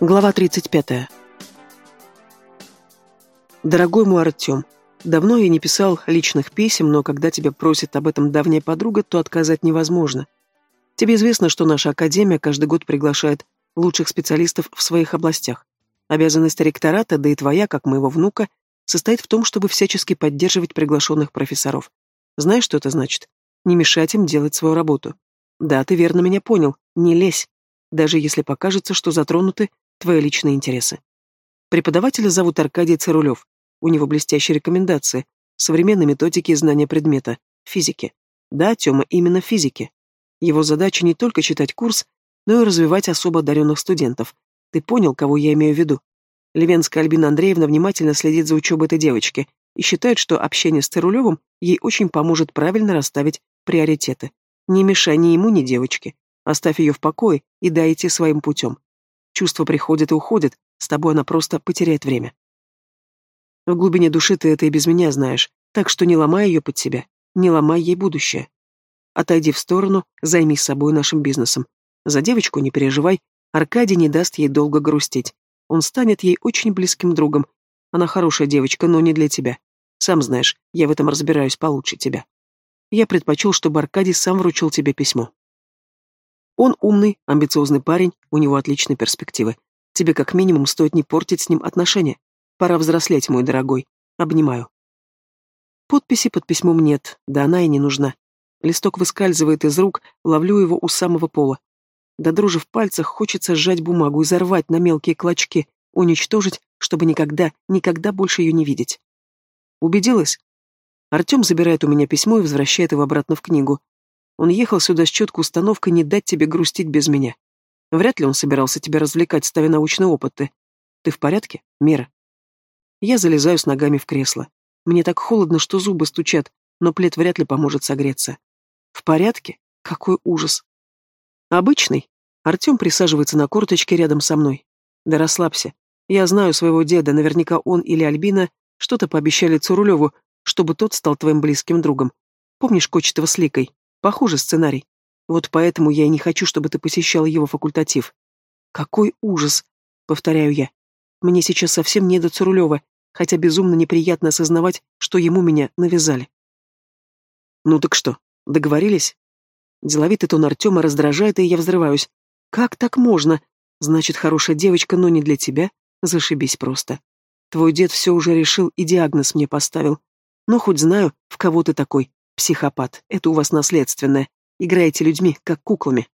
Глава 35. Дорогой мой Артем, давно я не писал личных писем, но когда тебя просит об этом давняя подруга, то отказать невозможно. Тебе известно, что наша академия каждый год приглашает лучших специалистов в своих областях. Обязанность ректората, да и твоя, как моего внука, состоит в том, чтобы всячески поддерживать приглашенных профессоров. Знаешь, что это значит? Не мешать им делать свою работу. Да, ты верно меня понял, не лезь. Даже если покажется, что затронуты твои личные интересы. Преподавателя зовут Аркадий Цирулев. У него блестящие рекомендации, современные методики и знания предмета, физики. Да, Тёма, именно физики. Его задача не только читать курс, но и развивать особо одаренных студентов. Ты понял, кого я имею в виду? Левенская Альбина Андреевна внимательно следит за учебой этой девочки и считает, что общение с Цирулевым ей очень поможет правильно расставить приоритеты. Не мешай ни ему, ни девочке. Оставь ее в покое и дай идти своим путем. Чувства приходят и уходят, с тобой она просто потеряет время. В глубине души ты это и без меня знаешь, так что не ломай ее под себя, не ломай ей будущее. Отойди в сторону, займись собой нашим бизнесом. За девочку не переживай, Аркадий не даст ей долго грустить. Он станет ей очень близким другом. Она хорошая девочка, но не для тебя. Сам знаешь, я в этом разбираюсь получше тебя. Я предпочел, чтобы Аркадий сам вручил тебе письмо. Он умный, амбициозный парень, у него отличные перспективы. Тебе как минимум стоит не портить с ним отношения. Пора взрослеть, мой дорогой. Обнимаю. Подписи под письмом нет, да она и не нужна. Листок выскальзывает из рук, ловлю его у самого пола. До дрожи в пальцах хочется сжать бумагу и зарвать на мелкие клочки, уничтожить, чтобы никогда, никогда больше ее не видеть. Убедилась? Артем забирает у меня письмо и возвращает его обратно в книгу. Он ехал сюда с четкой установкой не дать тебе грустить без меня. Вряд ли он собирался тебя развлекать, ставя научные опыты. Ты в порядке, Мира? Я залезаю с ногами в кресло. Мне так холодно, что зубы стучат, но плед вряд ли поможет согреться. В порядке? Какой ужас. Обычный. Артем присаживается на корточке рядом со мной. Да расслабься. Я знаю своего деда, наверняка он или Альбина что-то пообещали Цурулеву, чтобы тот стал твоим близким другом. Помнишь Кочетова с Ликой? Похоже сценарий. Вот поэтому я и не хочу, чтобы ты посещал его факультатив. Какой ужас, повторяю я. Мне сейчас совсем не до Цурулева, хотя безумно неприятно осознавать, что ему меня навязали. Ну так что, договорились? Деловитый тон Артема раздражает, и я взрываюсь. Как так можно? Значит, хорошая девочка, но не для тебя? Зашибись просто. Твой дед все уже решил и диагноз мне поставил. Но хоть знаю, в кого ты такой. Психопат. Это у вас наследственное. Играете людьми, как куклами.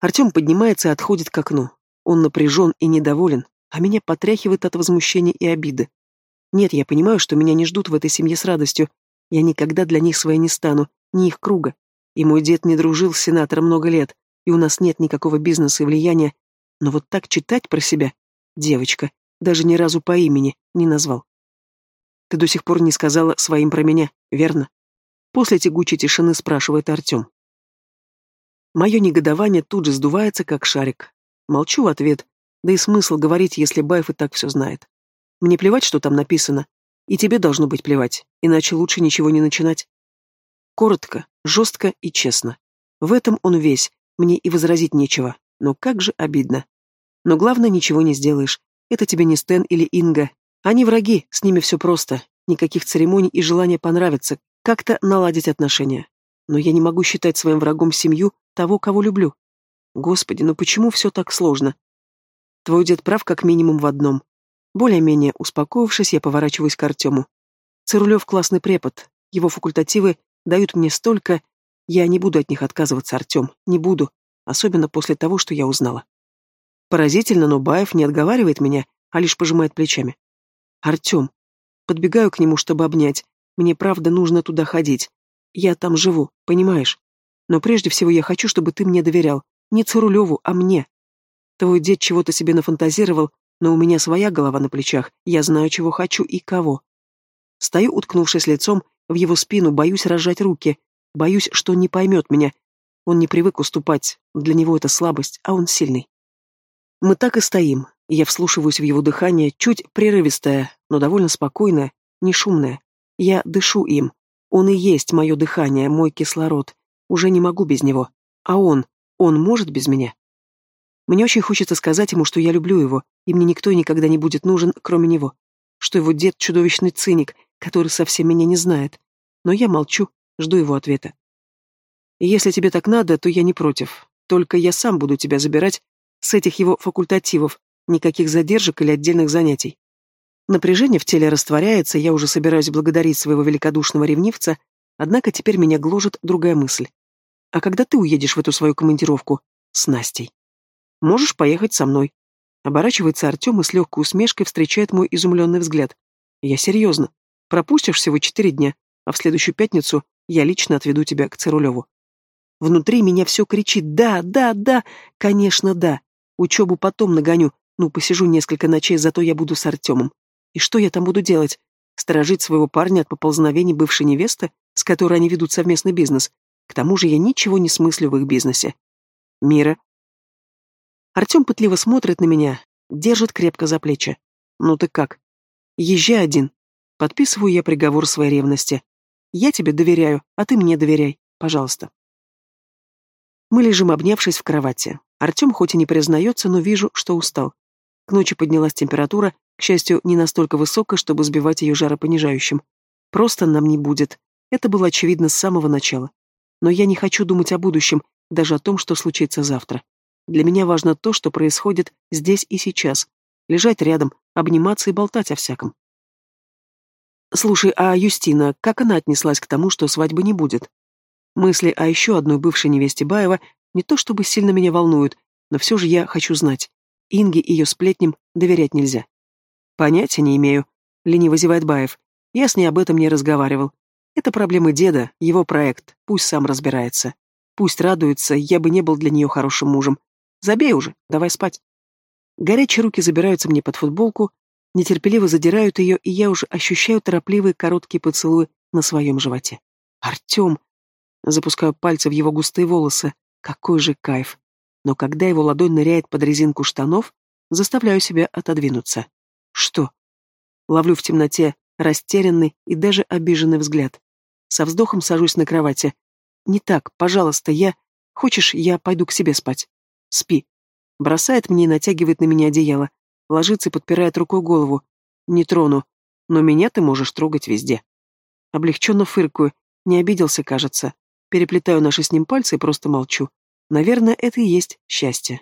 Артем поднимается и отходит к окну. Он напряжен и недоволен, а меня потряхивает от возмущения и обиды. Нет, я понимаю, что меня не ждут в этой семье с радостью. Я никогда для них своей не стану, не их круга. И мой дед не дружил с сенатором много лет, и у нас нет никакого бизнеса и влияния. Но вот так читать про себя, девочка, даже ни разу по имени не назвал. Ты до сих пор не сказала своим про меня, верно? После тягучей тишины спрашивает Артем. Мое негодование тут же сдувается, как шарик. Молчу в ответ, да и смысл говорить, если Баев и так все знает. Мне плевать, что там написано. И тебе должно быть плевать, иначе лучше ничего не начинать. Коротко, жестко и честно. В этом он весь, мне и возразить нечего, но как же обидно. Но главное, ничего не сделаешь. Это тебе не Стэн или Инга. Они враги, с ними все просто. Никаких церемоний и желания понравиться, как-то наладить отношения. Но я не могу считать своим врагом семью того, кого люблю. Господи, ну почему все так сложно? Твой дед прав как минимум в одном. Более-менее успокоившись, я поворачиваюсь к Артему. Цирулев классный препод. Его факультативы дают мне столько... Я не буду от них отказываться, Артем, не буду. Особенно после того, что я узнала. Поразительно, но Баев не отговаривает меня, а лишь пожимает плечами. Артем. Подбегаю к нему, чтобы обнять, мне правда нужно туда ходить. Я там живу, понимаешь? Но прежде всего я хочу, чтобы ты мне доверял. Не Цирулеву, а мне. Твой дед чего-то себе нафантазировал, но у меня своя голова на плечах. Я знаю, чего хочу и кого. Стою, уткнувшись лицом, в его спину, боюсь разжать руки. Боюсь, что он не поймет меня. Он не привык уступать. Для него это слабость, а он сильный. Мы так и стоим. Я вслушиваюсь в его дыхание, чуть прерывистое, но довольно спокойное, не шумное. Я дышу им. Он и есть мое дыхание, мой кислород. Уже не могу без него. А он? Он может без меня? Мне очень хочется сказать ему, что я люблю его, и мне никто никогда не будет нужен, кроме него. Что его дед — чудовищный циник, который совсем меня не знает. Но я молчу, жду его ответа. Если тебе так надо, то я не против. Только я сам буду тебя забирать с этих его факультативов, никаких задержек или отдельных занятий. Напряжение в теле растворяется, я уже собираюсь благодарить своего великодушного ревнивца, однако теперь меня гложет другая мысль. А когда ты уедешь в эту свою командировку? С Настей. Можешь поехать со мной. Оборачивается Артем и с легкой усмешкой встречает мой изумленный взгляд. Я серьезно. Пропустишь всего четыре дня, а в следующую пятницу я лично отведу тебя к Цирулеву. Внутри меня все кричит «да, да, да, конечно, да». Учебу потом нагоню, ну, посижу несколько ночей, зато я буду с Артемом. И что я там буду делать? Сторожить своего парня от поползновений бывшей невесты, с которой они ведут совместный бизнес? К тому же я ничего не смыслю в их бизнесе. Мира. Артем пытливо смотрит на меня, держит крепко за плечи. Ну ты как? Езжай один. Подписываю я приговор своей ревности. Я тебе доверяю, а ты мне доверяй. Пожалуйста. Мы лежим, обнявшись в кровати. Артем хоть и не признается, но вижу, что устал. К ночи поднялась температура, к счастью, не настолько высокая, чтобы сбивать ее жаропонижающим. Просто нам не будет. Это было очевидно с самого начала. Но я не хочу думать о будущем, даже о том, что случится завтра. Для меня важно то, что происходит здесь и сейчас. Лежать рядом, обниматься и болтать о всяком. Слушай, а Юстина, как она отнеслась к тому, что свадьбы не будет? Мысли о еще одной бывшей невесте Баева не то чтобы сильно меня волнуют, но все же я хочу знать. Инге и ее сплетням доверять нельзя. Понятия не имею, лениво зевает Баев. Я с ней об этом не разговаривал. Это проблемы деда, его проект, пусть сам разбирается. Пусть радуется, я бы не был для нее хорошим мужем. Забей уже, давай спать. Горячие руки забираются мне под футболку, нетерпеливо задирают ее, и я уже ощущаю торопливые короткие поцелуи на своем животе. Артем! Запускаю пальцы в его густые волосы. Какой же кайф. Но когда его ладонь ныряет под резинку штанов, заставляю себя отодвинуться. Что? Ловлю в темноте растерянный и даже обиженный взгляд. Со вздохом сажусь на кровати. Не так, пожалуйста, я... Хочешь, я пойду к себе спать? Спи. Бросает мне и натягивает на меня одеяло. Ложится и подпирает рукой голову. Не трону. Но меня ты можешь трогать везде. Облегченно фыркую. Не обиделся, кажется. Переплетаю наши с ним пальцы и просто молчу. Наверное, это и есть счастье.